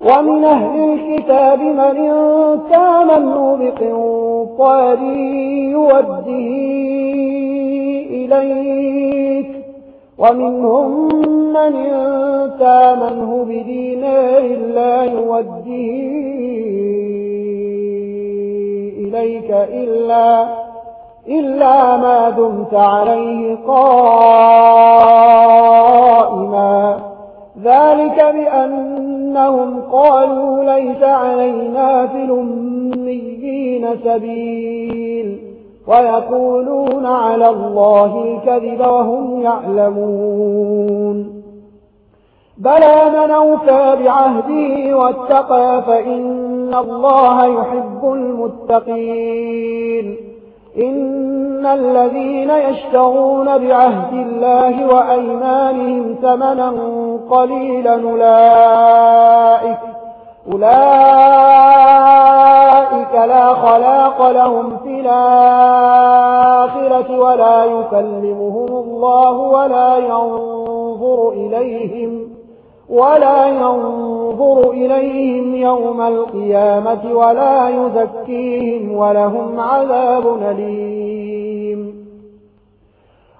ومن أهل الكتاب من تامنوا بقنطار يوده إليك. ومنهم من تامنه بدينار لا يوده إليك إلا, إلا ما دمت عليه قال سبيل ويقولون على الله الكذب وهم يعلمون. بلى من أوفى بعهده واتقى فإن الله يحب المتقين. إن الذين يشتغون بعهد الله وأيمانهم ثمنا قليلا أولئك أولئك فلا خلاق لهم في الآخرة ولا يكلمهم الله ولا ينظر إليهم ولا ينظر إليهم يوم القيامة ولا يزكيهم ولهم عذاب نليم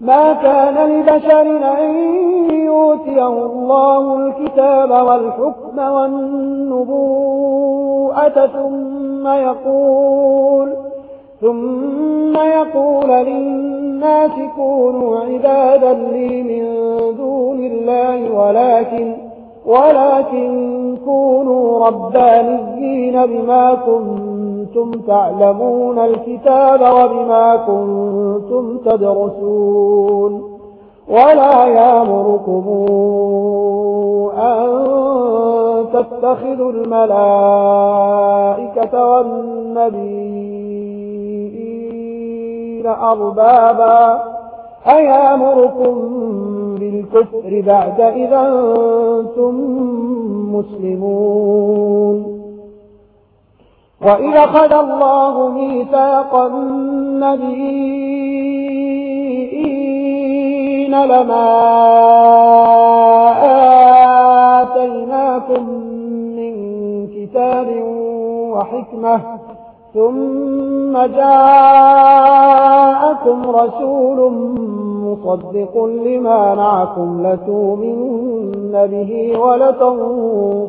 ما كان لبشر أن يوتيه الله الكتاب والحكم والنبوءة ثم يقول ثم يقول للناس كونوا عبادا لي من دون الله ولكن ولكن كونوا ربانيين بما كنتم كنتم تعلمون الكتاب وبما كنتم تدرسون ولا يامركم أن تتخذوا الملائكة والنبيين أربابا أيامركم بالكفر بعد إذا أنتم مسلمون وَإِذَا خَدَ اللَّهُ مِيثَاقَ النَّبِيِّينَ لَمَا آتَيْنَاكُمْ مِنْ كِتَابٍ وَحِكْمَةٍ ثُمَّ جَاءَكُمْ رَسُولٌ مُصَدِّقٌ لِمَا مَعَكُمْ لَتُؤْمِنُنَّ بِهِ وَلَتَنْصُرُنَّهُ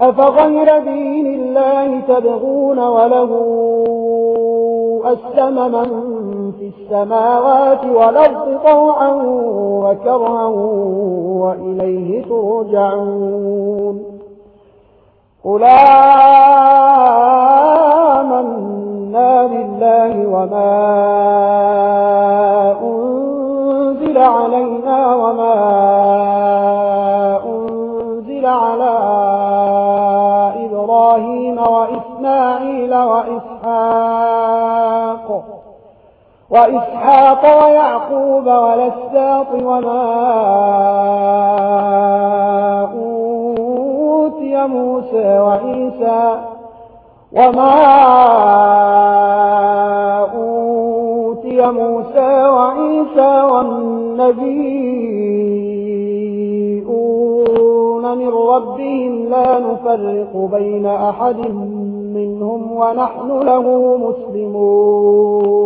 أفغير دين الله تبغون وله أسلم من في السماوات والأرض طوعا وكرها وإليه ترجعون قل آمنا بالله وما أنزل علينا وما الساق وما أوتي موسى وعيسى وما أوتي موسى وإيسى والنبيون من ربهم لا نفرق بين أحد منهم ونحن له مسلمون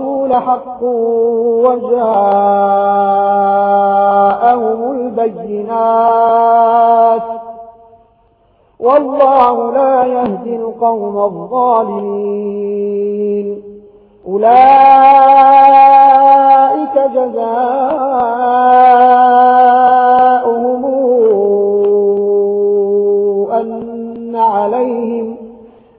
الرسول حق وجاءهم البينات. والله لا يهدي القوم الظالمين. أولئك جزاؤهم أن عليهم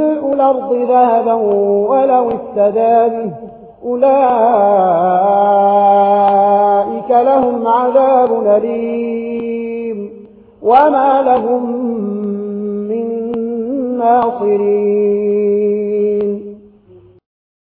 ملء الأرض ذهبا ولو استدى به. أولئك لهم عذاب أليم. وما لهم من ناصرين.